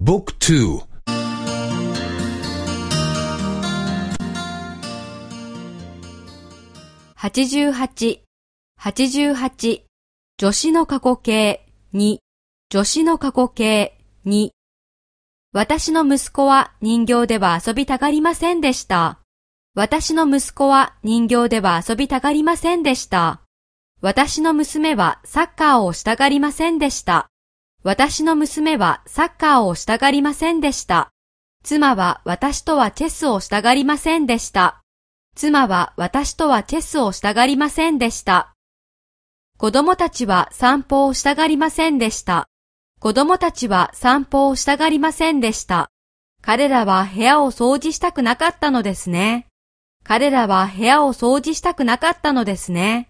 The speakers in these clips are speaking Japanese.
Book 2 88、88、女子の過去形2、女子の過去形2。私の息子は人形では遊びたがりませんでした。私の息子は人形では遊びたがりませんでした。私の娘はサッカーをしたがりませんでした。私の娘はサッカーをしたがりませんでした。妻は私とはチェスをしたがりませんでした。妻は私とはチェスをしたがりませんでした。子供たちは散歩をしたがりませんでした。子供たちは散歩をしたがりませんでした。彼らは部屋を掃除したくなかったのですね。彼らは部屋を掃除したくなかったのですね。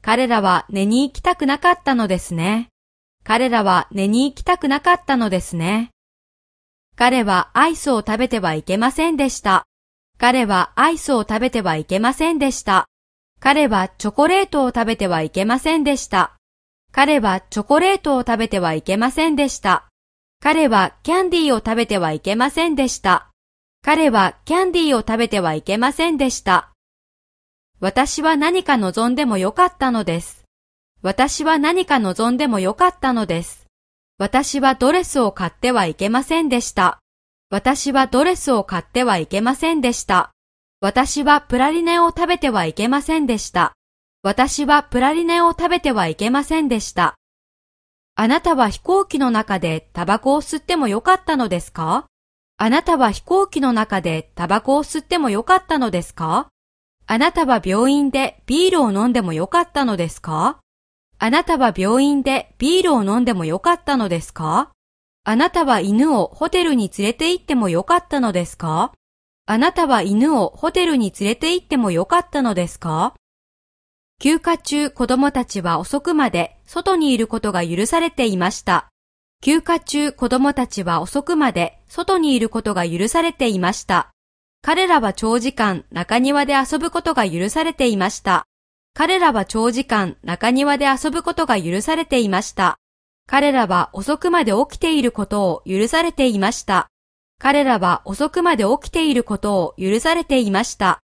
彼らは寝に行きたくなかったのですね。彼らは寝に行きたくなかったのですね。彼はアイスを食べてはいけませんでした。彼はアイスを食べてはいけませんでした。彼はチョコレートを食べてはいけませんでした。彼はチョコレートを食べてはいけませんでした。彼はキャンディーを食べてはいけませんでした。彼はキャンディーを食べてはいけませんでした。私は何か望んでもよかったのです。私は何か望んでもよかったのです。私はドレスを買ってはいけませんでした。私はドレスを買ってはいけませんでした。私はプラリネを食べてはいけませんでした。私はプラリネを食べてはいけませんでした。あなたは飛行機の中でタバコを吸ってもよかったのですか？あなたは飛行機の中でタバコを吸ってもよかったのですか？あなたは病院でビールを飲んでもよかったのですか？あなたは病院でビールを飲んでもよかったのですか？あなたは犬をホテルに連れて行ってもよかったのですか？あなたは犬をホテルに連れて行ってもよかったのですか？休暇中子供たちは遅くまで外にいることが許されていました。休暇中子供たちは遅くまで外にいることが許されていました。彼らは長時間中庭で遊ぶことが許されていました。彼らは長時間中庭で遊ぶことが許されていました。彼らは遅くまで起きていることを許されていました。彼らは遅くまで起きていることを許されていました。